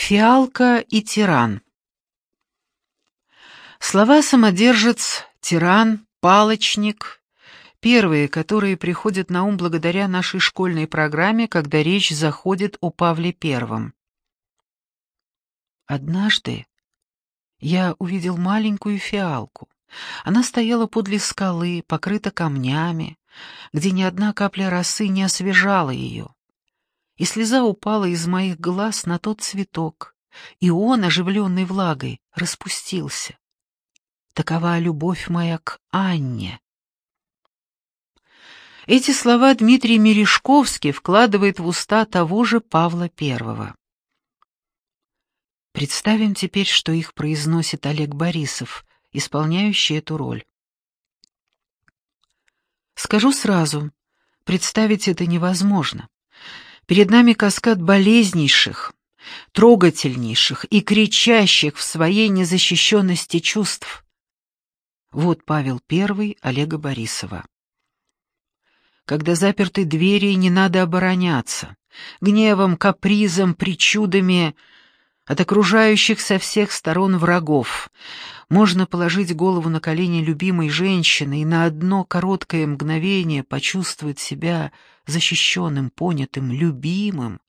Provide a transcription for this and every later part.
Фиалка и тиран. Слова самодержец, тиран, палочник — первые, которые приходят на ум благодаря нашей школьной программе, когда речь заходит о Павле Первом. Однажды я увидел маленькую фиалку. Она стояла подле скалы, покрыта камнями, где ни одна капля росы не освежала ее и слеза упала из моих глаз на тот цветок, и он, оживленный влагой, распустился. Такова любовь моя к Анне. Эти слова Дмитрий Мережковский вкладывает в уста того же Павла I. Представим теперь, что их произносит Олег Борисов, исполняющий эту роль. Скажу сразу, представить это невозможно. Перед нами каскад болезнейших, трогательнейших и кричащих в своей незащищенности чувств. Вот Павел I Олега Борисова. Когда заперты двери, не надо обороняться. Гневом, капризом, причудами от окружающих со всех сторон врагов. Можно положить голову на колени любимой женщины и на одно короткое мгновение почувствовать себя защищенным, понятым, любимым.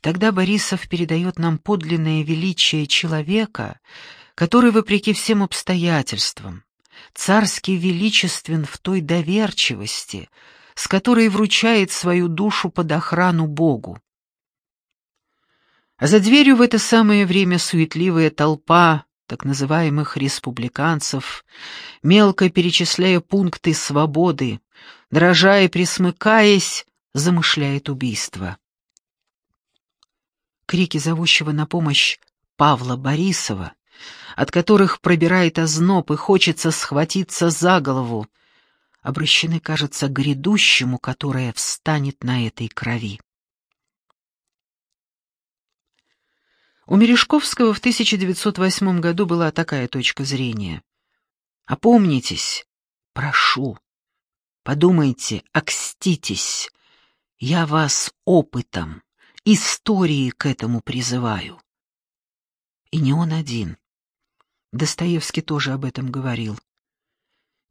Тогда Борисов передает нам подлинное величие человека, который, вопреки всем обстоятельствам, царски величествен в той доверчивости, с которой вручает свою душу под охрану Богу. А за дверью в это самое время суетливая толпа так называемых республиканцев, мелко перечисляя пункты свободы, дрожа и присмыкаясь, замышляет убийство. Крики зовущего на помощь Павла Борисова, от которых пробирает озноб и хочется схватиться за голову, обращены, кажется, грядущему, которое встанет на этой крови. У Мережковского в 1908 году была такая точка зрения. «Опомнитесь, прошу, подумайте, окститесь, я вас опытом, историей к этому призываю». И не он один. Достоевский тоже об этом говорил.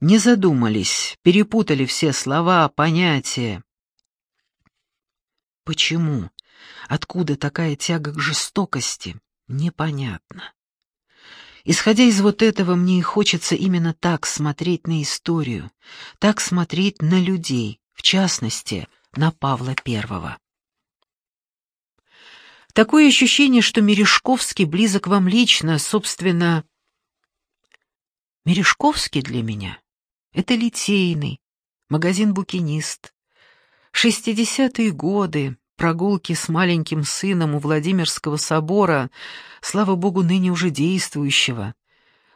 Не задумались, перепутали все слова, понятия. Почему? Откуда такая тяга к жестокости, непонятно. Исходя из вот этого, мне и хочется именно так смотреть на историю, так смотреть на людей, в частности, на Павла Первого. Такое ощущение, что Мережковский близок вам лично, собственно... Мережковский для меня — это Литейный, магазин-букинист. Шестидесятые годы, прогулки с маленьким сыном у Владимирского собора, слава богу, ныне уже действующего,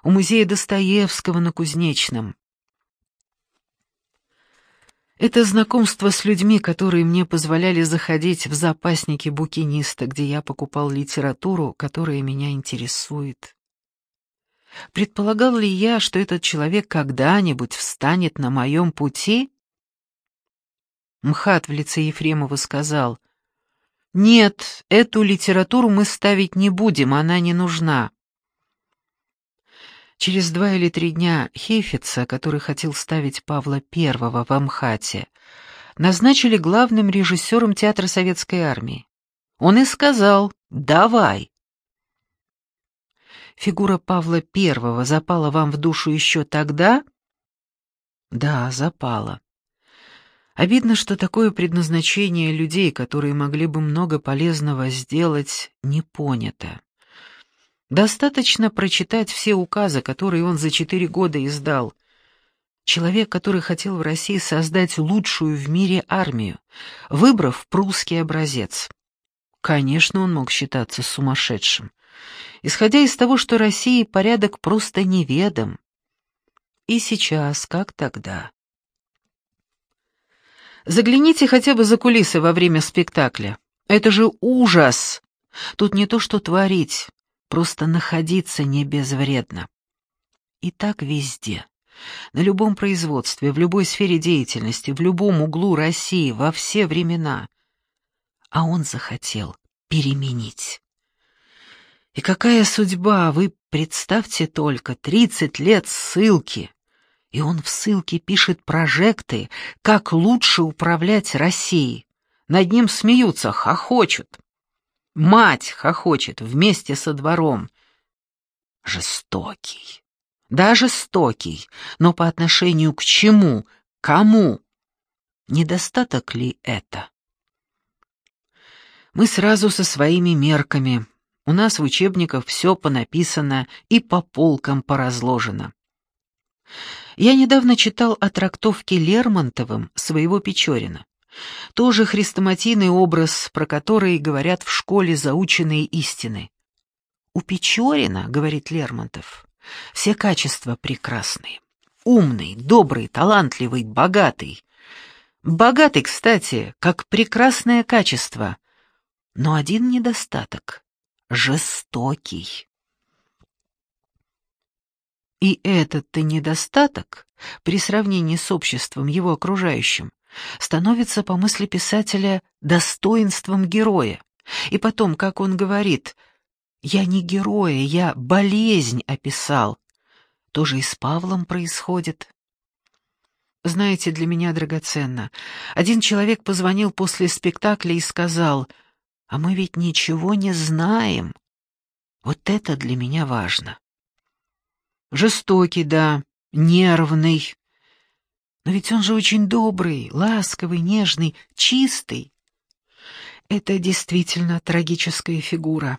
у музея Достоевского на Кузнечном. Это знакомство с людьми, которые мне позволяли заходить в запасники букиниста, где я покупал литературу, которая меня интересует. Предполагал ли я, что этот человек когда-нибудь встанет на моем пути? МХАТ в лице Ефремова сказал, «Нет, эту литературу мы ставить не будем, она не нужна». Через два или три дня Хейфица, который хотел ставить Павла Первого в Амхате, назначили главным режиссером Театра Советской Армии. Он и сказал «давай». Фигура Павла Первого запала вам в душу еще тогда? Да, запала. Обидно, что такое предназначение людей, которые могли бы много полезного сделать, не понято. Достаточно прочитать все указы, которые он за четыре года издал. Человек, который хотел в России создать лучшую в мире армию, выбрав прусский образец. Конечно, он мог считаться сумасшедшим, исходя из того, что России порядок просто неведом. И сейчас, как тогда. Загляните хотя бы за кулисы во время спектакля. Это же ужас! Тут не то что творить, просто находиться не безвредно. И так везде. На любом производстве, в любой сфере деятельности, в любом углу России, во все времена. А он захотел переменить. И какая судьба, вы представьте только, тридцать лет ссылки. И он в ссылке пишет прожекты, как лучше управлять Россией. Над ним смеются, хохочут. Мать хохочет вместе со двором. Жестокий. Да, жестокий. Но по отношению к чему? Кому? Недостаток ли это? Мы сразу со своими мерками. У нас в учебниках все понаписано и по полкам поразложено. Я недавно читал о трактовке Лермонтовым своего Печорина. Тоже хрестоматийный образ, про который говорят в школе заученные истины. «У Печорина, — говорит Лермонтов, — все качества прекрасные. Умный, добрый, талантливый, богатый. Богатый, кстати, как прекрасное качество, но один недостаток — жестокий. И этот-то недостаток, при сравнении с обществом его окружающим, становится, по мысли писателя, достоинством героя. И потом, как он говорит, «Я не героя, я болезнь описал». Тоже и с Павлом происходит. Знаете, для меня драгоценно. Один человек позвонил после спектакля и сказал, «А мы ведь ничего не знаем». Вот это для меня важно. Жестокий, да, нервный, но ведь он же очень добрый, ласковый, нежный, чистый. Это действительно трагическая фигура.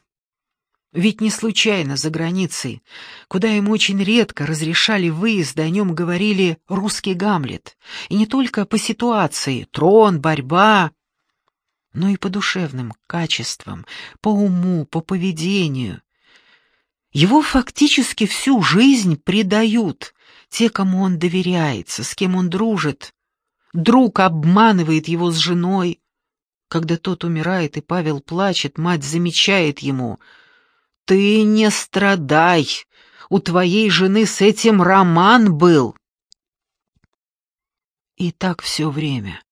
Ведь не случайно за границей, куда ему очень редко разрешали выезд, о нем говорили «русский Гамлет». И не только по ситуации, трон, борьба, но и по душевным качествам, по уму, по поведению. Его фактически всю жизнь предают, те, кому он доверяется, с кем он дружит. Друг обманывает его с женой. Когда тот умирает и Павел плачет, мать замечает ему. «Ты не страдай, у твоей жены с этим роман был». И так все время.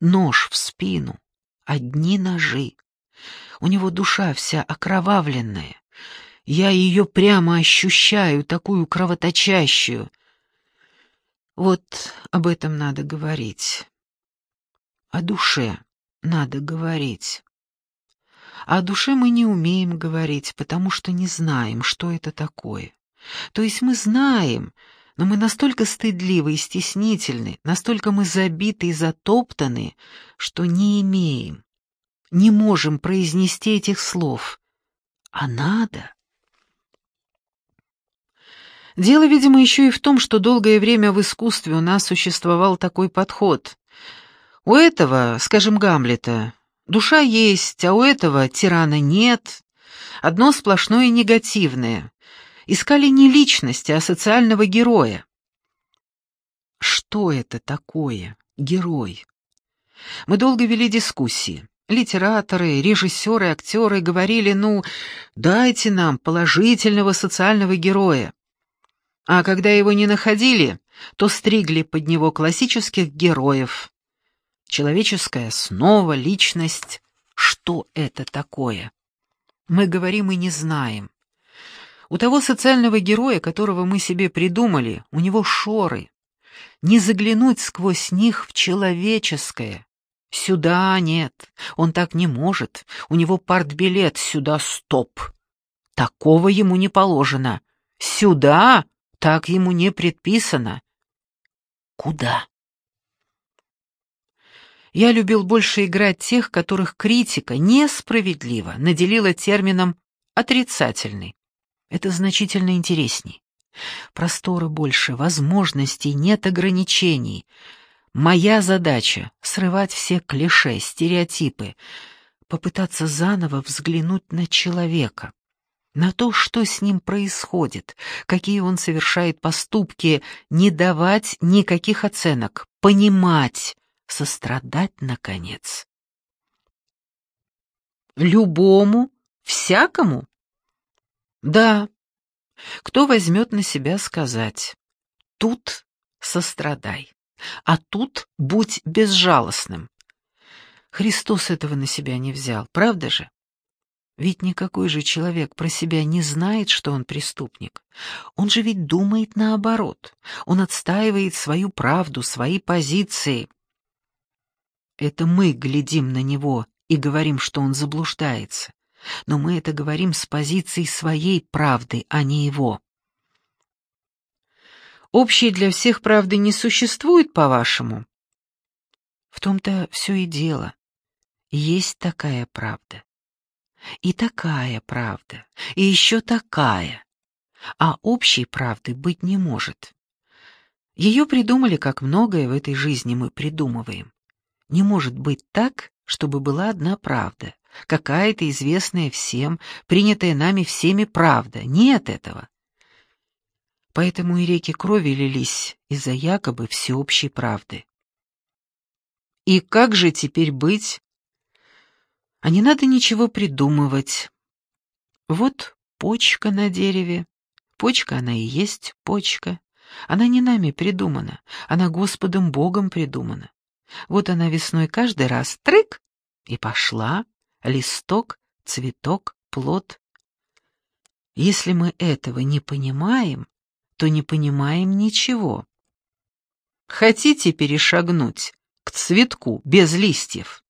Нож в спину, одни ножи. У него душа вся окровавленная. Я ее прямо ощущаю, такую кровоточащую. Вот об этом надо говорить. О душе надо говорить. А о душе мы не умеем говорить, потому что не знаем, что это такое. То есть мы знаем, но мы настолько стыдливы и стеснительны, настолько мы забиты и затоптаны, что не имеем, не можем произнести этих слов. А надо. Дело, видимо, еще и в том, что долгое время в искусстве у нас существовал такой подход. У этого, скажем, Гамлета, душа есть, а у этого тирана нет. Одно сплошное негативное. Искали не личности, а социального героя. Что это такое, герой? Мы долго вели дискуссии. Литераторы, режиссеры, актеры говорили, ну, дайте нам положительного социального героя. А когда его не находили, то стригли под него классических героев. Человеческая основа, личность. Что это такое? Мы говорим и не знаем. У того социального героя, которого мы себе придумали, у него шоры. Не заглянуть сквозь них в человеческое. Сюда нет, он так не может. У него партбилет, сюда стоп. Такого ему не положено. Сюда так ему не предписано. Куда? Я любил больше играть тех, которых критика несправедливо наделила термином «отрицательный». Это значительно интересней. Простора больше, возможностей, нет ограничений. Моя задача — срывать все клише, стереотипы, попытаться заново взглянуть на человека на то, что с ним происходит, какие он совершает поступки, не давать никаких оценок, понимать, сострадать, наконец. Любому, всякому? Да. Кто возьмет на себя сказать «тут сострадай», а тут будь безжалостным. Христос этого на себя не взял, правда же? Ведь никакой же человек про себя не знает, что он преступник. Он же ведь думает наоборот. Он отстаивает свою правду, свои позиции. Это мы глядим на него и говорим, что он заблуждается. Но мы это говорим с позиции своей правды, а не его. Общей для всех правды не существует, по-вашему? В том-то все и дело. Есть такая правда. И такая правда, и еще такая. А общей правды быть не может. Ее придумали, как многое в этой жизни мы придумываем. Не может быть так, чтобы была одна правда, какая-то известная всем, принятая нами всеми правда. Нет этого. Поэтому и реки крови лились из-за якобы всеобщей правды. И как же теперь быть? А не надо ничего придумывать. Вот почка на дереве. Почка она и есть почка. Она не нами придумана, она Господом Богом придумана. Вот она весной каждый раз трык и пошла, листок, цветок, плод. Если мы этого не понимаем, то не понимаем ничего. Хотите перешагнуть к цветку без листьев?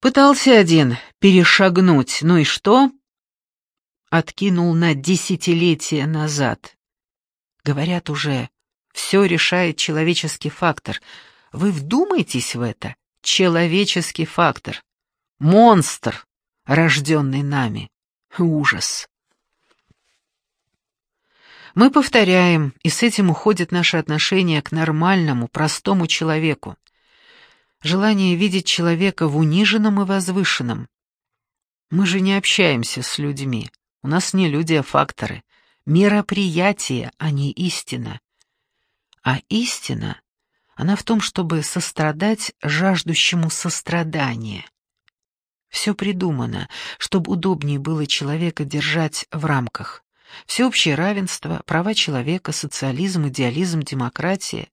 Пытался один перешагнуть, ну и что? Откинул на десятилетия назад. Говорят уже, все решает человеческий фактор. Вы вдумайтесь в это. Человеческий фактор. Монстр, рожденный нами. Ужас. Мы повторяем, и с этим уходит наше отношение к нормальному, простому человеку желание видеть человека в униженном и возвышенном. Мы же не общаемся с людьми. У нас не люди, а факторы. Мероприятие, а не истина. А истина, она в том, чтобы сострадать жаждущему сострадания. Все придумано, чтобы удобнее было человека держать в рамках. Всеобщее равенство, права человека, социализм, идеализм, демократия.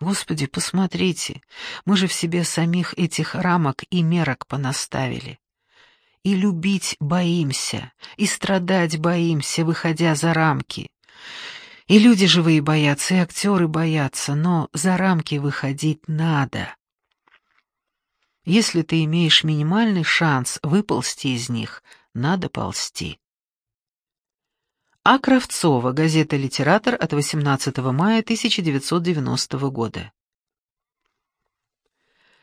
Господи, посмотрите, мы же в себе самих этих рамок и мерок понаставили. И любить боимся, и страдать боимся, выходя за рамки. И люди живые боятся, и актеры боятся, но за рамки выходить надо. Если ты имеешь минимальный шанс выползти из них, надо ползти. А. Кравцова, газета «Литератор» от 18 мая 1990 года.